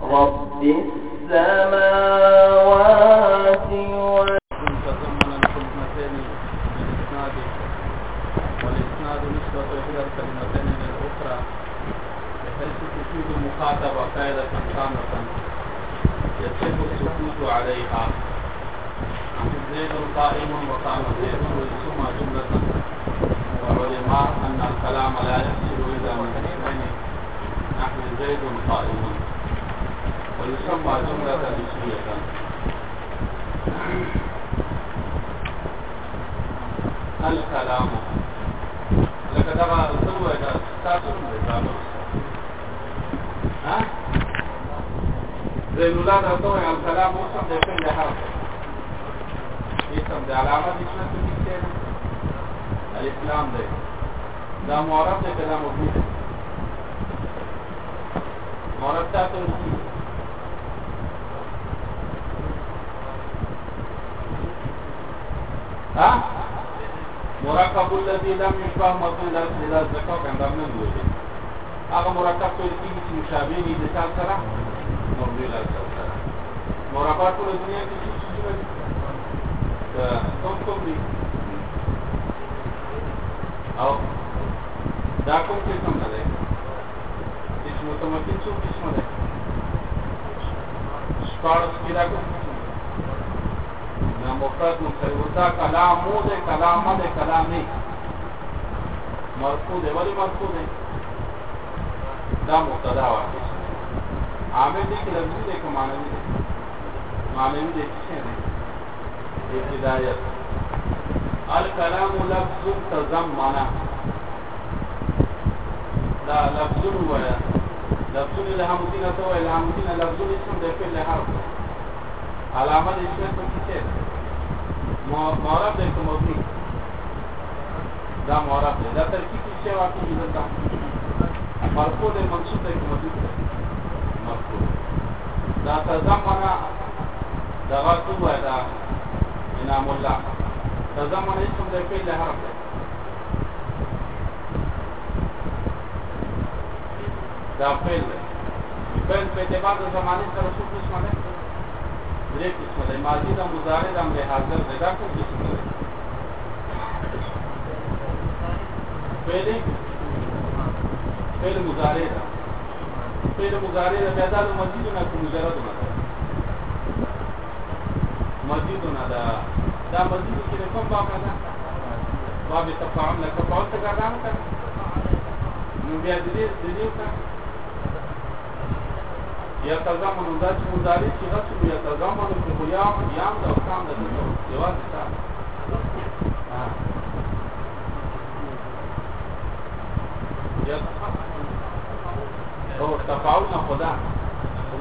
رب ها زي الولاد عطوه على الكلام وصف ده فين ده حرف يسم علامة دي شنو تبين الإسلام ده ده معرف ده كلام مبني معرف تاته ها مركب الذي لم يشبه مطلوب الأسئلة الزكاة عند من الوجه هغه مرکب ته کیږي چې مشابه دي د څال سره مبني له څال سره مربع ټول دنیا کې څه شي دي کوم کوم دي او دا کوم څه کوم نه ده چې متمکن څو قسم ده شپارس کې دا کوم نا مفرد مصیبتا کلامو دے کلامہ دے کلامی مرفوع دے ولی مرفوع دے دا مبتدا واقع عامل دې کې لفظي دې کې معنوي دې معنوي دې څه دې هدایت الکلام لفظ تضمن دا لفظ وایا لفظ الهام دین تو الهام دین لفظ اسم دې په لهار علامه دې څه څه معرب دې کومه دا معرب دې دا ترکیب څه واقع دې مرفوع ده منصوب ده کوم دي مرفوع دا تزمن دا غتو دا انام الله تزمن اسم ده فعل حرف ده دا فعل فعل په اعتبار د زمانه سره څه قسم ده درې قسم ده ماضي دا مضارع دا امر حاضر ده دا کوم قسم ده فعل فعل مضارع ده فعل مضارع ده بیا د مزید نه کوم مجرد نه ده مزید نه ده دا مزید کې کوم باب نه ده باب تفاعل لك تفاعل څنګه راغله کنه نو بیا دې دې ته یا تزامن دا چې مضارع چې غوښته یا تزامن په خویا یا د احکام د یوازې تا Yeah. او تفاعلنا خدا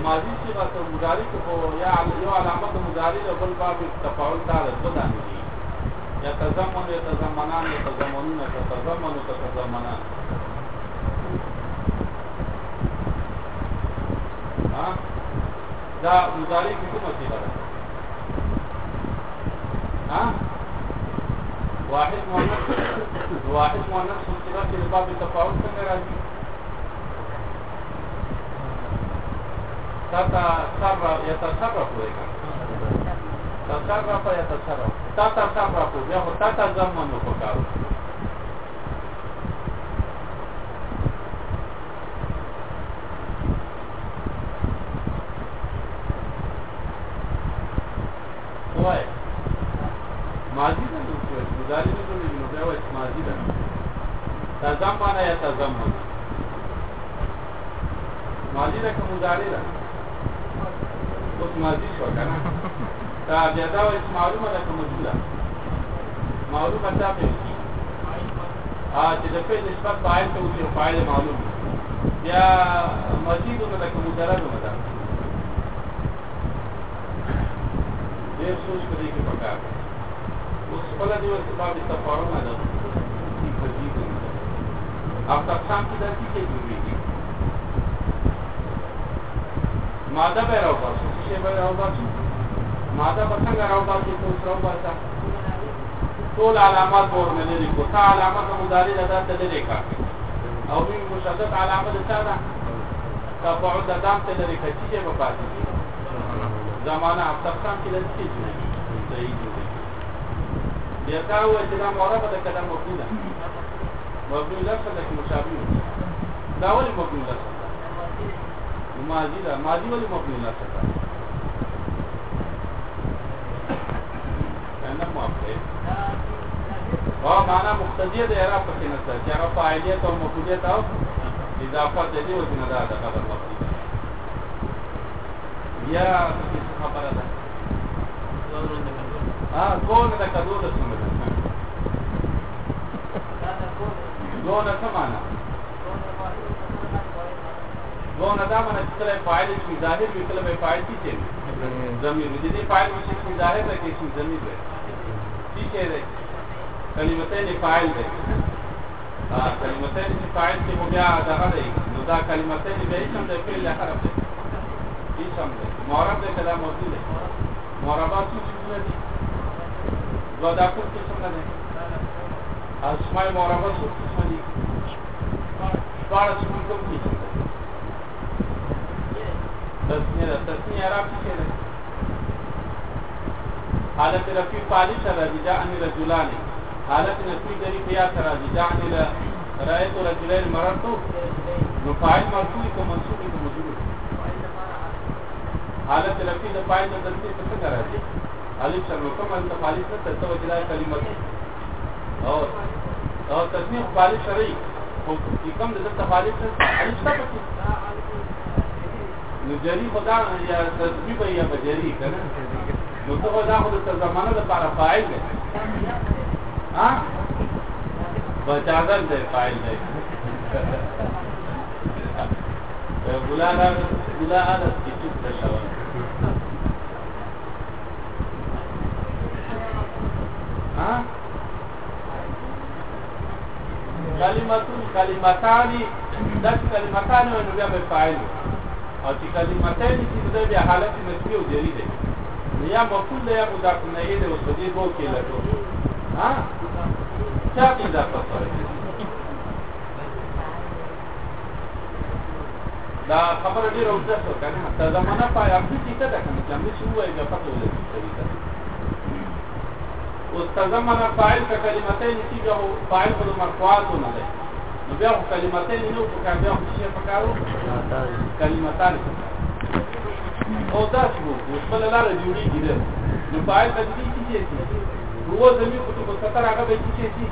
ماضی چې غته مضارع کو یا یو علامه مضارع او بل باب تفاعل تعالی خدا نه دي یا تزمن یا تزمنان یا تزمنون یا تزمن یا تزمنان دا مضارع کومه صيغه ده ها واحد مؤنث واحد مؤنث صيغه کې باب تفاعل څنګه راځي تتصرف يتصرف وکړه تصرف يتصرف تتصرف بیا هو تتضمن وکړه وای ماضی ده نو څه گزارې نه کوي نو دا وایي ماضی ده تضمن یا تضمن ماضی ده کوم مضارع ده ماضی شو کنه تابع دا اوس معلومه ده کوم جوړه معلومه ده په ا چې د فعل نسبت فاعل ته وي فاعل معلوم یا مزید ده کوم مجرد ده دې سوچ پرې کې پکار اوس په لدې وخت باندې تفاهم نه ده اپ تقسیم کې داسې کې ماده به راوځي چې به راوباسو ماده به څنګه راوباسو ته راوباسا ټول علامات ورنه لري کو تا علامات مداري لدا ته لري کا او من مشدد علامه ده تا تفاعل ده دام ته لري کا چې به پاتې زمانه افغانستان کې لري چې صحیح دي بیا تا و چې دا مورابه ده کلام مفعول ده مفعول لفظ ده مشابه دا ولې مفعول لفظ ده ماضي ده ماضي ولې مفعول لفظ ده نه موافقه او معنا مقتدیه د اعراب پکې نه ځي هغه فاعلیت او مفعولیت او اضافه د دې وجه نه ده د قدر وخت بیا خبره ده اه کون د کدو د څنګه ده دونه څه معنا دونه دا معنا چې کله فاعل شي ظاهر وي کله به فاعل شي ضمیر دې فاعل شي ظاهر ده کې شي ضمیر ده کې دی کلمتین فاعل دی ا کلمتین فاعل کې مو بیا دا غلې نو دا کلمتین به هیڅ هم د فعل له حرف دی هیڅ هم دی معرب د کلام موضوع دی معربات څه چیزونه دي دا دا کوم څه څنګه دی اسماء معربه څه څه دي بار څه کوم څه دي تسنیه تسنیه عرب څه دی حالت رفی فالی ترازی جعنی رجولانی حالت نفی دری فیا ترازی جعنی رأیتو رجلین مررتو نو فائل مرسولی که منصوبی که مجبور حالت رفی د پای د دلتی څه راځي الف سره کوم ان تفالیس ته څه وجدا کلمت او او تصنیف فالی شرعي خو کوم د تفالیس ته الف څه پکې نو جری خدا یا تسبیح یا بجری کنه نو ته دا خو د زمانه لپاره فاعل دی ها بچاګر دی فاعل دی ګلانا ګلانا د کتاب د شاور ها کلمتون کلمتانی دا کلمتانی ونو بیا به فاعل او چې کلمتانی چې دا بیا حالت نسبی او جری دی یا مفعول یا مضاف الیه د وسدی بو کې لټو ها چا کې دا پاتره دا خبره ډیره اوږده شو کنه تا زمانہ پای خپل کیته ده کنه چې موږ شو وایي دا پته ولري طریقه او تزمنا فاعل کا کلمتین تیجه فاعل پر مرفوعات نه ده نو بیا کلمتین نو په کار بیا خو شي په کارو کلمتان او داسې وو چې خپل لار جوړیږي ده نو فاعل بدلی کیږي چې هو زمي خطوب الستر هغه به کیږي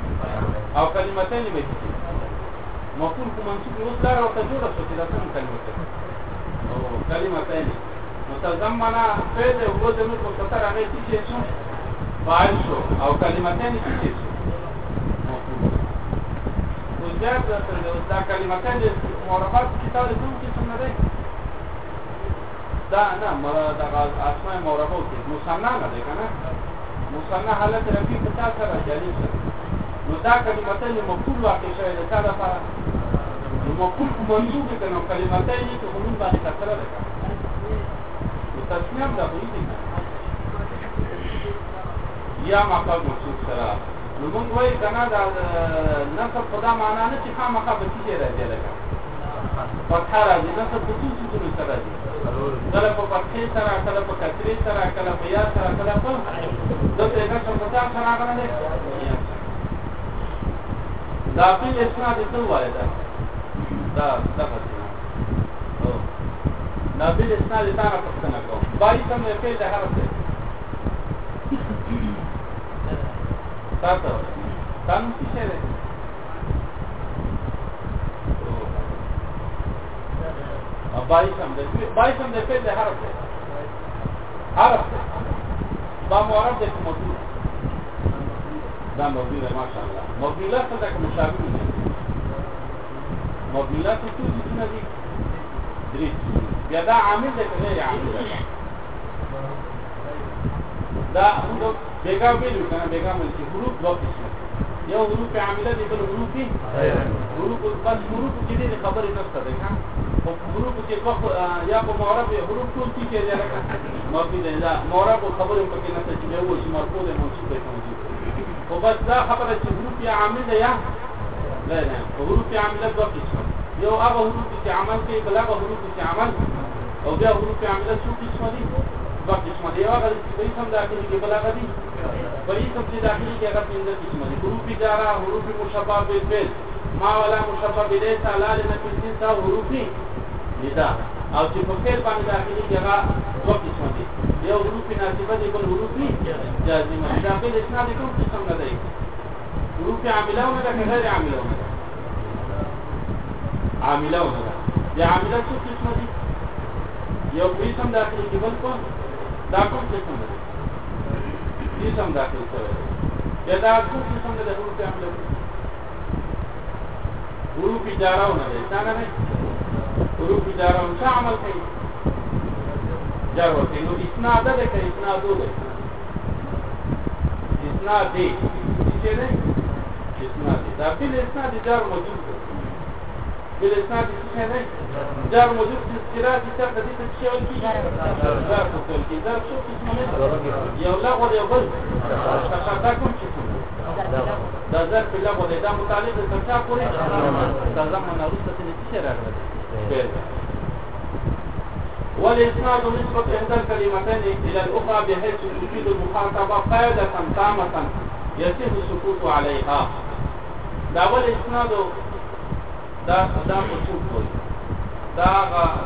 او کلمتان به کیږي مفعول کو منصوب له لار او تجوړه شو چې دا کوم کلمه ده او کلمتان متضمن معنا فعل هو زمي خطوب الستر هغه کیږي فاعل شو او کلمتان کیږي وزاد دا کلمتان د معرفات کتاب کوم کې څنګه ده دا نه دغه اسماء معرفه کې مصنع نه ده کنه مصنع حالت رفیع په تاسو سره جلیس نو دا کلمتین مقبول واقع شوی ده تا لپاره نو مقبول کو منظور ده کنه کلمتین چې عموم باندې تکرار ده نو تسمیه ده خو یا مقام مقصود سره نو موږ وایو کنه دا نصب خدا معنا نه چې خامخا به کیږي راځي لکه پکا راځي دا څه په څه څه سره راځي کله په پکې سره کله په کترې سره کله په یا سره کله په دا څه نه څه پتا سره راغله دا په اسناد ته وایي دا دا دا او دا په اسناد ته راځي پښتنه کو بای سم نه پیل ده هرڅه تاسو تاسو څه بایسم د فعل بایسم د فعل حرف دی حرف دا معرب د کوم دا مبني ده ما شاء الله مبني لا څه کوم شابه مبني لا څه څه دي درې بیا دا عامل ده غیر عامل ده دا موږ بیگا ویلو کنه بیگا مل چې حروف دوه قسمه یو حروف عامله دي بل حروف دي حروف بل حروف چې دي خبره نشته ده په حروف کې په یا په معرب حروف ټول کې کې لکه ما په دا معرب خبرې په کې نه ته چې یو شی مرکو ده موجود ده خو بس دا خبره چې حروف یا عامل ده یا لا نه حروف یا عامل ده بقى یو هغه حروف چې عمل کې بل هغه حروف چې عمل او بیا حروف یا عامل څو قسم دي دوه قسم دي هغه چې په کوم داخلي کې بل هغه دي په کوم چې داخلي کې هغه پنځه قسم دي حروف جارا حروف مشابه به ما ولا مشبب ليس لا لنفسه دا حروفي ندا او چې په خیر باندې داخلي جگہ دوه قسم دي یو حروف ناصبه دي بل حروف جازمه داخل اسناد کوم قسم نه دی حروف عامله او غیر عامله عامله او یا عامله څه قسم دي یو قسم داخلي کې بل کوم دا کوم قسم دی قسم داخل سره یا دا کوم قسم د حروف عامله حروف اجاره نه دي څنګه نه حروف اجاره څه عمل کوي جار ورته نو اسناد ده کوي اسناد ده اسناد دي چې نه اسناد دي دا بل اسناد جار موجود ده بل اسناد څه نه جار موجود د استراحت څخه د دې څه یو کې جار څه کې جار څه کې یو لا غوړ یو بل تاسو تاسو کوم چې دا ځکه چې له دې دا متعلق د څه پورې دا ځکه نه روسته څه نشي راغلی والإسناد نسبة إحدى الكلمتين إلى الأخرى بحيث وجود المخاطبة قاعدة تامة يتم السكوت عليها دا والإسناد دا دا مصوب وي دا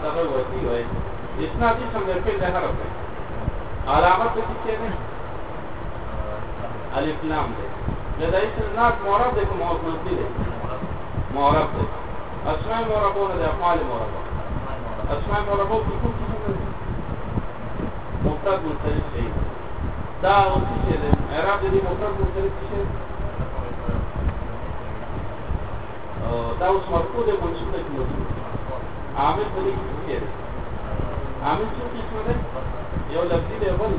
دا وتي وي إسناد اسم لفعل حرف علامة تكتير الإفلام ده جدایی سلناک معرب ده که موصلتی ده معرب ده اسماء معربونه ده افعال معربه اسماء معربه که کوم څه ده مفرد مختلف شي دا اوس چې ده اعراب دي مفرد مختلف شي دا اوس مرکو ده منصوب ده مفرد عامل په دې کې څه ده عامل څه قسم ده یو لفظي ده بل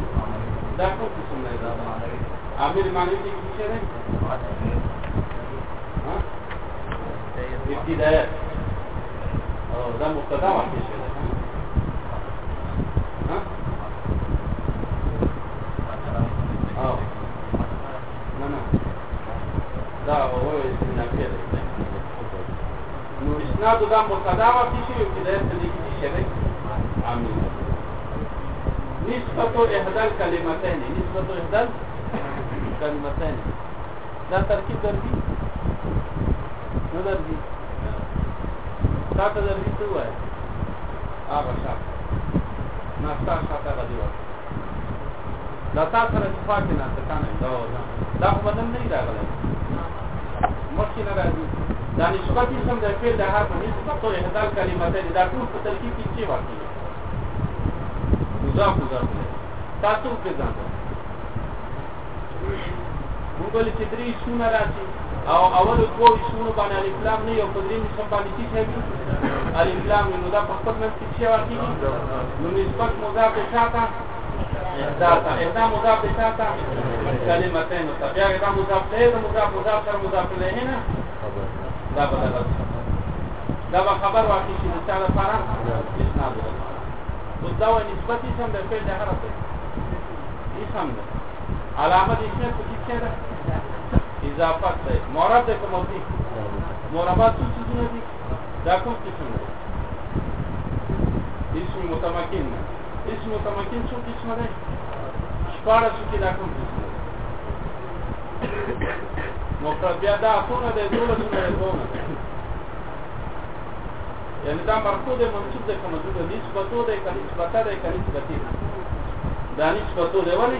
دا کوم قسم نه ده عامل معنوي دي څه ده ها ابتداءات اه ده مبتدا واحد شي ها اه لا لا دا هو النافيه نو اسناد ده مبتدا واحد شي ابتداءات دي څه ده عامل نسبة إحدى الكلمتين نسبة إحدى کلمتین دا ترکیب درځي نو درځي تا ته درځي څه وایي هغه شاک ناستا شاته غدي وایي دا تا سره چې پاتې نه څه کنه دا دا خو بدن نه راغلی مخکې نه راځي دا نسبت قسم د فعل د حرف نه نسبت او احدال کلمتین دا ټول په ترکیب کې څه واقع دي مضاف مضاف تاسو کې ځان موږ ولې چې درې شونه راځي او اول دوه شونه باندې الاسلام نه یو پدریم نشم باندې چې شي الاسلام نو دا په خپل منځ کې څه واقعي نو نسبت مضاف شاته ذاته دا مضاف شاته کلمتين نو بیا دا مضاف له دا مضاف مضاف سره مضاف له نه دا بدل دا خبر واقعي چې مثال لپاره اسناد ده دا نسبت سم د پیل هغه اسم ده علامه د اسمه په کې ده اضافه ده معرب ده کوم دي معربات څه څه دي دا کوم څه دي اسم متمکن اسم متمکن څه قسم ده شپاره څه کې دا کوم څه نو بیا دا څونه ده ټول څه ده یعنی دا مرکو ده منصوب ده که مجرور ده نسبتو ده که نسبتا ده که نسبتی ده دا نسبتو ده ولی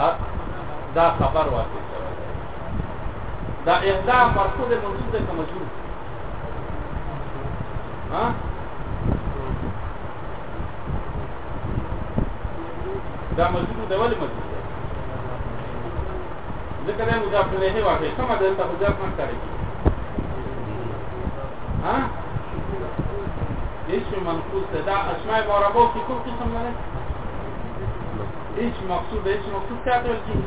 حق دا خبر واقع شوی دا احدا مرفوع ده منصوب ده که مجرور ها دا مجرور ده ولی مجرور ده ذکر ده مضاف الیه واقع کما ده ته مضاف نه کوي ها اسم منقوص ده دا اسماء مربوط کی کوم قسم نه هیڅ مقصود هیڅ مقصود څه ته ولګي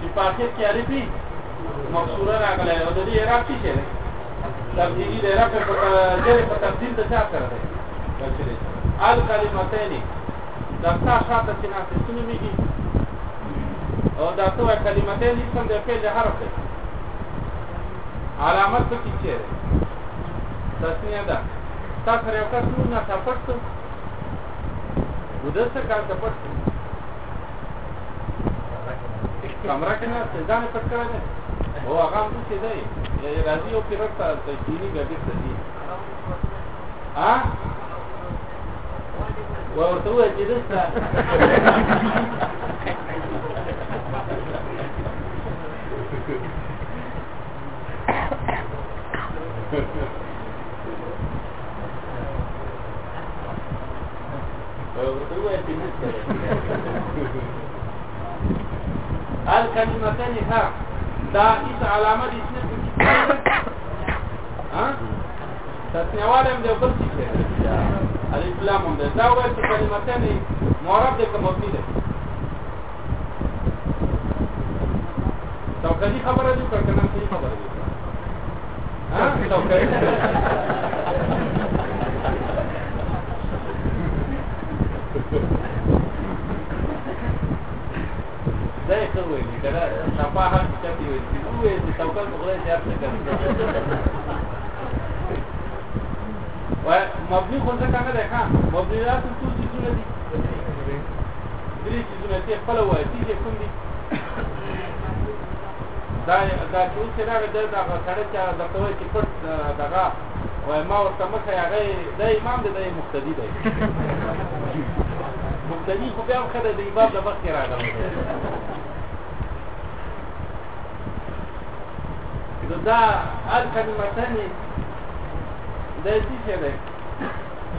چې پاتې کې عربي مقصود راغله او د دې عرب څه دی تبدیلی د عرب په ډېر په تبدیل د څه کار دی ال کلمتین د څه شاته چې نه څه میږي او دا څو کلمتین هیڅ هم د پیل حرف دی علامت پکې څه دی تسنیه ده تاسو یو کار څه نه تاسو ودسته کار ته پټ کمره کې نه ځان پټ کړی دی او هغه هم څه دی راځي او پیرک ته تشکیلی ګټه کوي ها ورته وایي چې علیها دا هیڅ علامه دې نه ها تاسو والم دې خپل څه الف لام دې دا وایي چې کلمتان معرب دې کوم مبني ده توکلی خبره دې کړکنه صحیح خبره دې ها توکلی خدای څه ویلي کنه شفا حق چپی ویلي چې نو ویل چې توکل په خدای زیات نه کوي و مبني خو څه څنګه ده ښا مبني دا څه څه چیزونه دي درې چیزونه چې خپل وایي چې کوم دي دا دا چې اوس راغی دا دا سره چې دا کوي چې پټ دغه وای ما ورته مخه هغه د امام دی مقتدی دی مقتدی خو بیا هم خدای د امام د مخې راغلی دا الکلمتن د دې څه ده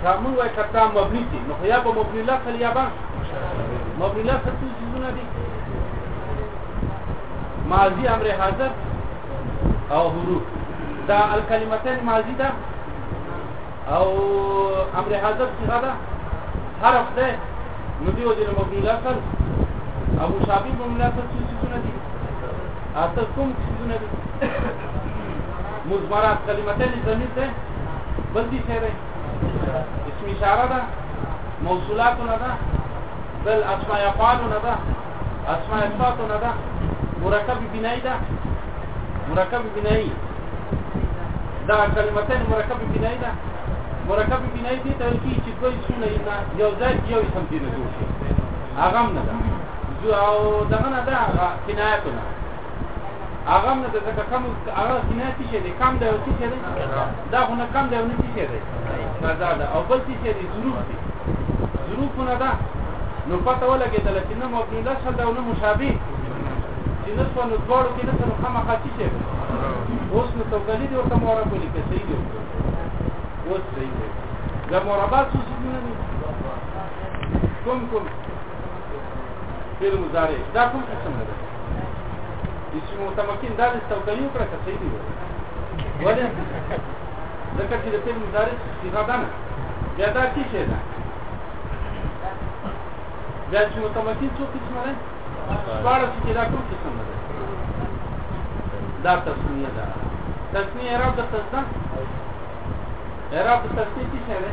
زموږ وای کدا مبني دي نو یا به مبني لفظ یا به مبني لفظ څه چیزونه دي ماضی امر حاضر او حروف دا الکلمتن ماضی ده او امر حاضر څه ده حرف ده نو دی ودی مبني لفظ ابو شابي مبني لفظ څه چیزونه دي اته کوم چیزونه دي مزمرات کلمتین زمین ده بل دي څه ده اسم اشاره ده موصولات نه ده بل اسماء افعال نه ده اسماء صفات نه ده مرکب بنایی ده مرکب بنایی دا کلمتین مرکب بنایی ده مرکب بنایی دي ته چې کوئی څونه نه یو ځای یو اسم دي نه جوړ شي هغه نه ده زو او دغه نه ده هغه کنایه نه هغه نه ځکه کم هغه کیناتی چې کم دی او څه دی دا خو نه کم دی او نه څه دی دا دا او بل څه دی ظروف دی ظروفونه دا نو پته ولګېدل چې نه مبني ده شل دا نه مشابه چې نه څو نو دوړو کې نه څه خامخا څه شي اوس نو توګلې دی ورته مورا کولی کې صحیح دی اوس صحیح دی دا مرابات څه کوم کوم فعل مضارع دا کوم څه نه ده چې متمکن دا د سوداوی وکړه که صحیح دی ولې ځکه چې د تیم مدارس څنګه ده نه بیا دا کی شه ده بیا چې متمکن څو قسمه ده بار چې دا کوم قسم ده دا تسمیه ده تسمیه عرب د تسمیه عرب د تسمیه کی شه ده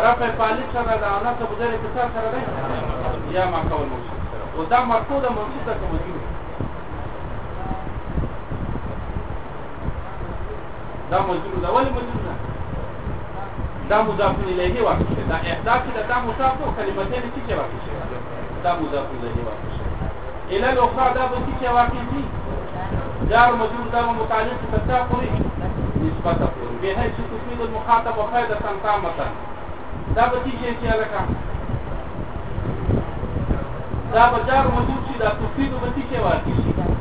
عرب په پالیس سره دا نه څه بدره کثر سره ده یا ما کول مو سره او دا مرکو د موجوده کومه دا مجرور دا ولی مجرور دا دا مضاف الیه واقع شي دا احداث دا دا مضاف او کلمتین چې کې واقع شي دا مضاف الیه واقع شي اله الاخرى دا به چې واقع شي جار مجرور دا متعلق بتا پوری نسبت پوری به هي چې تفید المخاطب او فائده تامه دا به چې چې الکا دا بجار مجرور چې دا تفید به چې واقع شي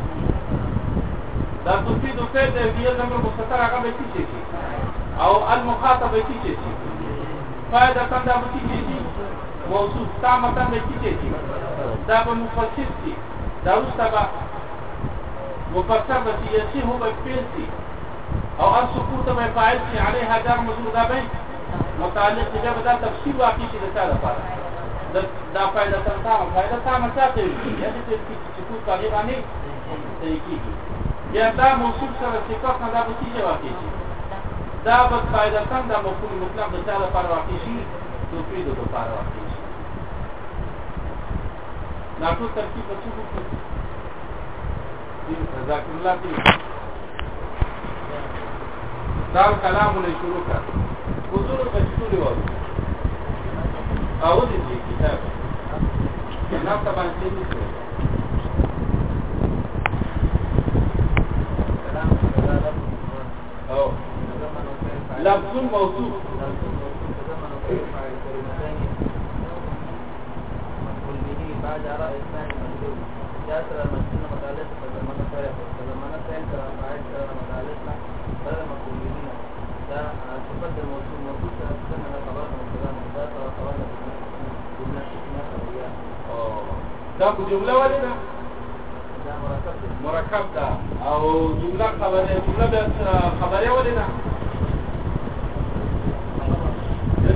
دا تصيد فعل هي الامر المستتر هغه به کیږي او المخاطب به کیږي فائدہ څنګه به کیږي موضوع تا متن به کیږي دا به مفصل شي دا واستبا مفسر به یسی هو به فعل شي او ان سقوط به فاعل شي عليها جر مجرور به متعلق دې به دا تفسیر واقع شي د تعالی لپاره دا فائدہ څنګه فائدہ څنګه څه کوي یعنی چې څه کوي باندې کیږي یا دا موصول سره صفات نه دا به کیږي واقع شي دا به قاعدتاً دا مفعول مطلق د چا لپاره واقع شي توفید د لپاره واقع شي دا ټول ترکیب په څه کې دي ذکر الله دې دا کلام له شروع کړ حضور غشتوري و او دې کتاب نه تا باندې لفظ موصوف بعد رأي الثاني مجلوب جاسر المسلم مدالس فزمان فرق فزمان فرق فعيد مدالس فرق مقولين ده صفة الموصول موصول سنة خبرنا والسلام ده خبرنا جملة شكنا خبرية ده جملة ولا ده مرکب ده او جمله خبره جمله خبره ولینا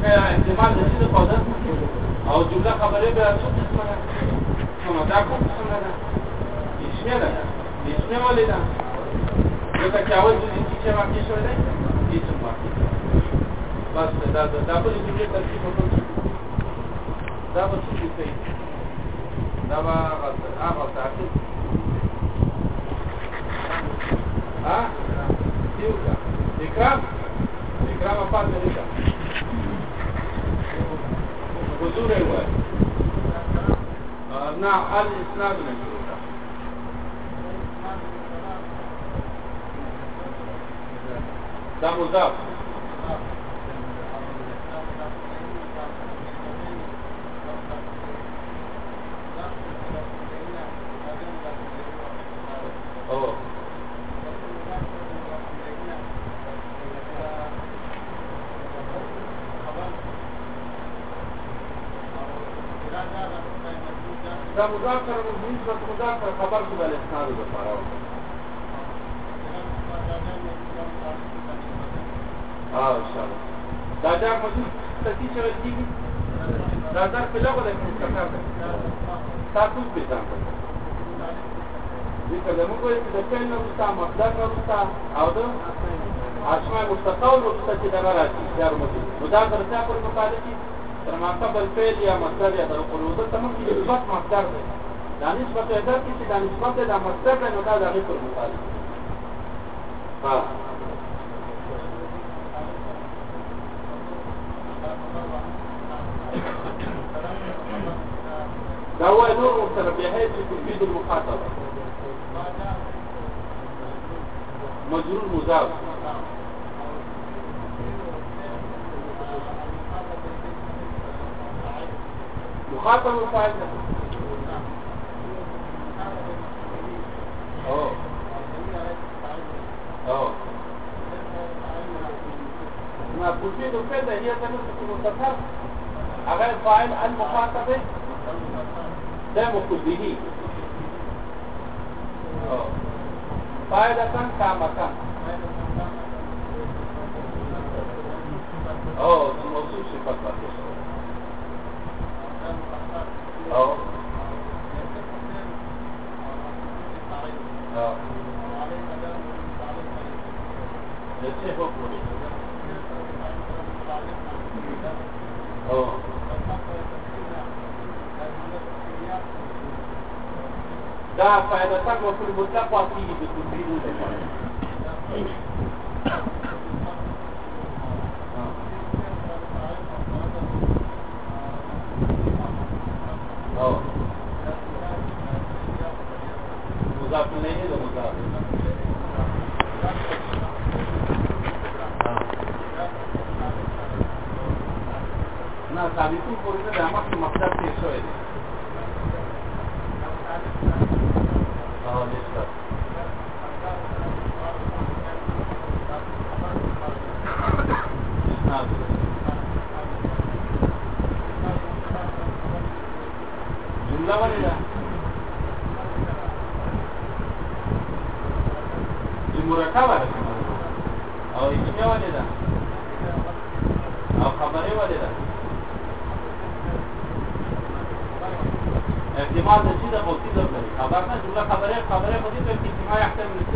اعتبار دلیل قادر او جمله خبره به څو قسمه ده نو دا کوم قسمه ده اسمه ده اسمه ولې ده دا چې اول د دې چې ما کې شوې ده هیڅ ما بس دا دا دا په دې جمله ترتیب وکړو دا به څه شي دا به هغه تاسو ها دیوګه اکرام اکرام په دې ده حضور هو نعم قال الاسناد من ده مضاف دا مذاکر او نسبت مذاکر خبر کې بل اسناد د فارو او شاله دا دا موجود ستاسو چې راځي دا دا په لغه د مذاکر تاسو په ځان دې کلمو کوي چې د پین نو ستا مصدر نو ستا او د اسماء مستقل نو ستا چې دا راځي دا موجود مذاکر څه پر مطالعه تر ما قبل فعل یا مصدر یا در قلوب ته مخکې نسبت مصدر دی دا نسبت ادر کې چې دا نسبت دا مصدر دی نو دا د هغې پر مخالف ها دا هو نور مبتدا بحيث تفيد المخاطبة مجرور مضاف ختم فاعل اه اه ما قلت كده هي تنسك المتصرف غير فاعل المخاطبه ده مقدمه اه فاعل كان كما كان لا فائدة تقوى في المطلق وفيه بتدريب مضاف إليه ده مضاف نه ثابتو پورې دا مخکې مقصد تیر شوی دی Gracias. Captain